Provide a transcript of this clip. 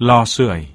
lò sưởi.